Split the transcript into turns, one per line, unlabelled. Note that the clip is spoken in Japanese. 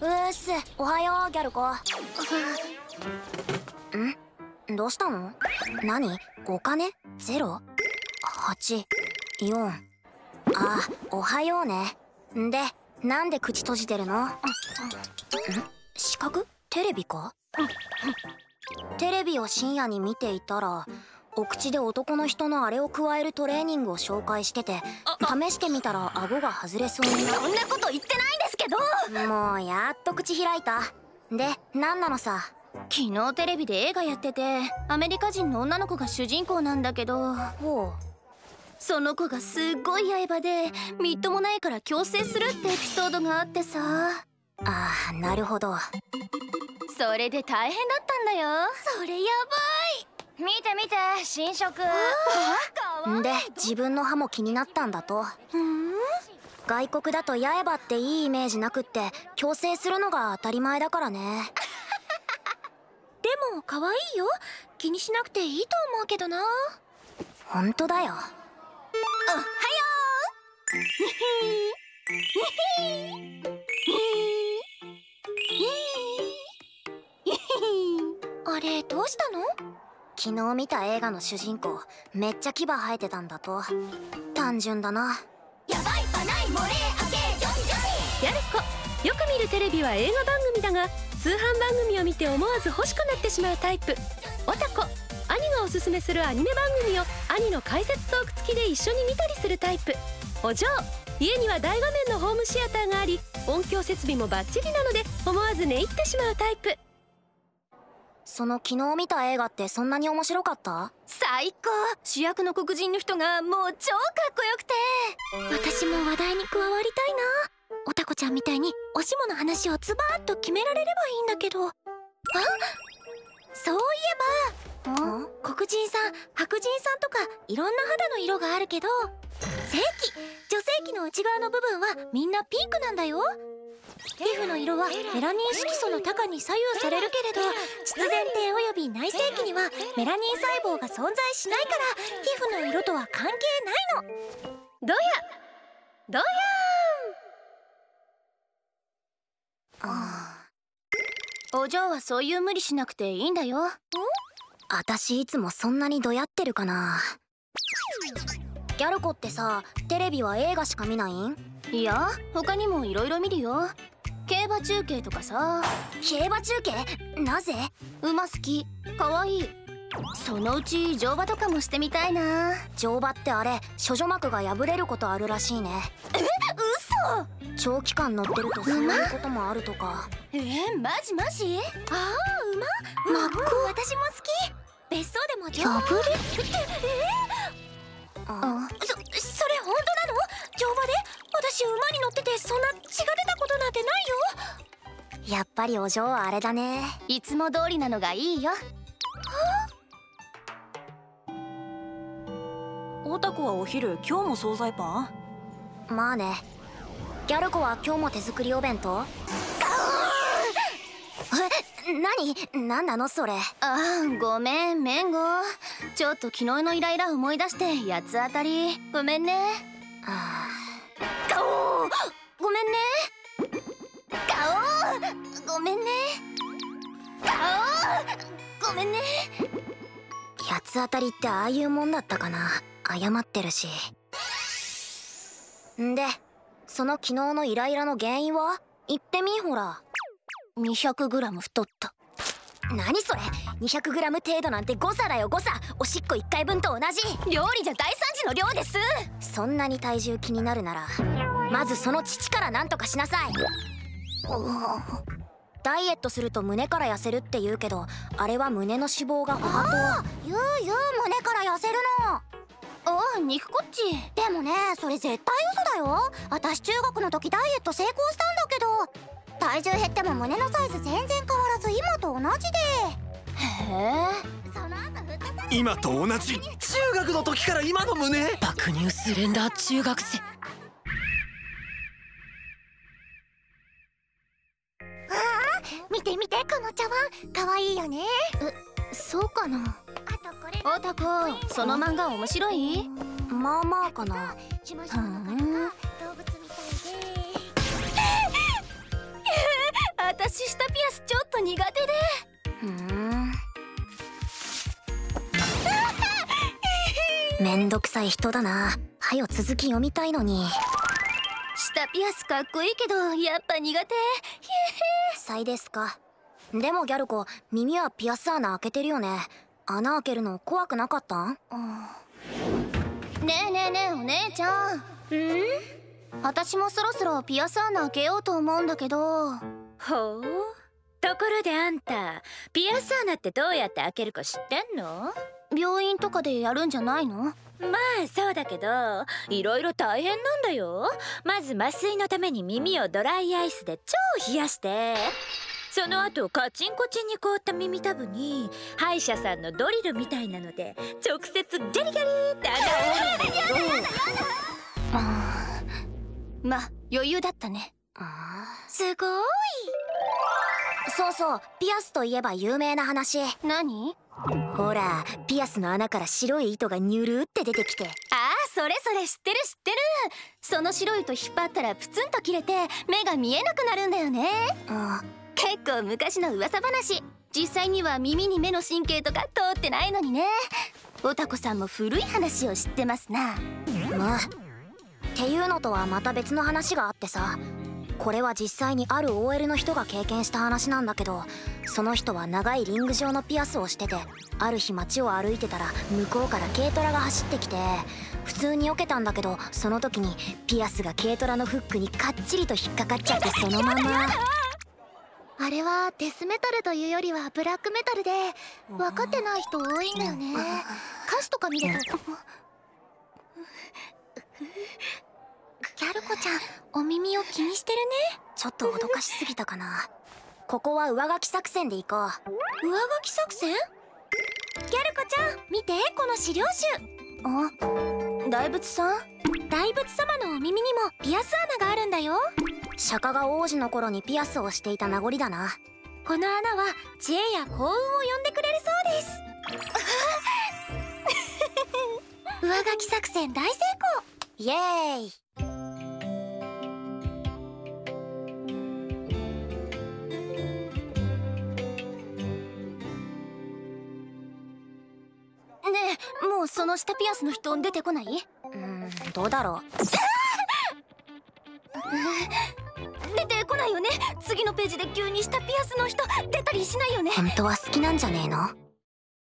うっす。おはようギャルコん？どうしたの？何？お金ゼロ？八？四？あおはようね。んでなんで口閉じてるの？ん？視覚テレビか？テレビを深夜に見ていたらお口で男の人のあれを加えるトレーニングを紹介してて試してみたら顎が外れそうにな
そんなこと言ってないんですけど。
もうやっと口開いた。で何なのさ？
昨日テレビで映画やっててアメリカ人の女の子が主人公なんだけど。
ほ
その子がすっごい刃でみっともないから強制するってエピソードがあってさ。
うああなるほど。
それで大変だったんだよ。それやばい見て見て新色。
で自分の歯も気になったんだと。外国だと刃っていいイメージなくって強制するのが当たり前だからね。
でも可愛いよ。気にしなくていいと思うけどな。
本当だよ。
おはようあれどうしたの？
昨日見た映画の主人公めっちゃ牙生えてたんだと。単純だな。
やばいばない漏れ明けジョンジョ
やる子よく見るテレビは映画番組だが通販番組を見て思わず欲しくなってしまうタイプ。おたこ兄がおすすめするアニメ番組を兄の解説トーク付きで一緒に見たりするタイプ。お嬢。家には大画面のホームシアターがあり音響設備もバッチリなので思わず寝入ってしまうタイプ。
その昨日見た映画ってそんなに面白かった？
最高。主役の黒人の人がもう超かっこよくて。
私も話題に加わりたいな。おたこちゃんみたいにおしもの話をズバーッと決められればいいんだけど。あ？そういえば。
ん？
黒人さん白人さんとかいろんな肌の色があるけど。正規女性器の内側の部分はみんなピンクなんだよ皮膚の色はメラニン色素の高に左右されるけれど必然体および内性器にはメラニン細胞が存在しないから皮膚の色とは関係ないの。
どやどや
お嬢はそういう無理しなくていいんだよ。
あたしいつもそんなにどやってるかなギャルコってさテレビは映画しか見ないん？
いや他にもいろいろ見るよ。競馬中継とかさ。
競馬中継？なぜ？
馬好き。かわい。いそのうち乗馬とかもしてみたいな。
乗馬ってあれ処女膜が破れることあるらしいね。長期間乗ってるとそういうこともあるとか。
えー、マジマジ？
ああ馬？マック私も好き。別荘でも乗
破れ？
ってえ？
あ。
ー、そそれ本当なの？乗馬で？私馬に乗っててそんな血が出たことなんてないよ。
やっぱりお嬢はあれだね。
いつも通りなのがいいよ。
オタコはお昼今日も惣菜パン？
まあね。ギャルコは今日も手作りお弁当？え何何なのそれ？
あーごめんメンゴ。ちょっと昨日のイライラ思い出して八つ当たり。ごめんね。
あ
ガオー。ごめんね。ガオーごめんね。ガオーごめんね。
ー八つ当たりってああいうもんだったかな？謝ってるし。んでその昨日のイライラの原因は？言ってみほら
200g 太った。
何それ？200g 程度なんて誤差だよ誤差おしっこ1回分と同じ。
料理じゃ大惨事の量です。
そんなに体重気になるならまずその父から何とかしなさい。ダイエットすると胸から痩せるって言うけどあれは胸の脂肪がおは
言う言う胸から痩せるの。
おお肉こっち。
でもねそれ絶対嘘だよ。私中学の時ダイエット成功したんだけど体重減っても胸のサイズ全然変わらず今と同じで
へえ
今と同じ中学の時から今の胸？
爆乳スレンダー中学生。
見て見てこの茶碗。可愛いよね。
そうかな？
あとこれ。
おたこその漫画面白い？
まあまあかな。
しま年下ピアスちょっと苦手で。
ふん。めんどくさい人だな。はよ続き読みたいのに。
下ピアスかっこいいけどやっぱ苦手。
さいですか。でもギャル子耳はピアス穴開けてるよね。穴開けるの怖くなかったん？
ねえねえねえお姉ちゃん。うん？私もそろそろピアス穴開けようと思うんだけど。
ほう？ところであんたピアス穴ってどうやって開けるか知ってんの？
病院とかでやるんじゃないの？
まあそうだけどいろいろ大変なんだよ。まず麻酔のために耳をドライアイスで超冷やしてその後カチンコチンに凍った耳たぶに歯医者さんのドリルみたいなので直接ギャリギャリって穴を掘る。ん。だけど
まあ余裕だったね。
あ
すごい。
ーそうそうピアスといえば有名な話。
何？
ほらピアスの穴から白い糸がニュルって出てきて。
ああそれそれ知ってる知ってる。その白い糸引っ張ったらプツンと切れて目が見えなくなるんだよね。
うん
結構昔の噂話。実際には耳に目の神経とか通ってないのにね。おたこさんも古い話を知ってますな。
むっていうのとはまた別の話があってさこれは実際にある OL の人が経験した話なんだけどその人は長いリング状のピアスをしててある日街を歩いてたら向こうから軽トラが走ってきて普通に避けたんだけどその時にピアスが軽トラのフックにかっちりと引っかかっちゃってそのまま。
あれはデスメタルというよりはブラックメタルで分かってない人多いんだよね。歌詞とか見るとちゃんお耳を気にしてるね。
ちょっと脅かしすぎたかな。ここは上書き作戦で行こう。
上書き作戦？ギャル子ちゃん見てこの資料集。あ大仏さん？大仏様のお耳にもピアス穴があるんだよ。
釈迦が王子の頃にピアスをしていた名残だな。
この穴は知恵や幸運を呼んでくれるそうです。上書き作戦大成功。
イエーイ
もうその下ピアスの人出てこない？う
ーんどうだろう？
出てこないよね？次のページで急に下ピアスの人出たりしないよね？
本当は好きなんじゃねえの？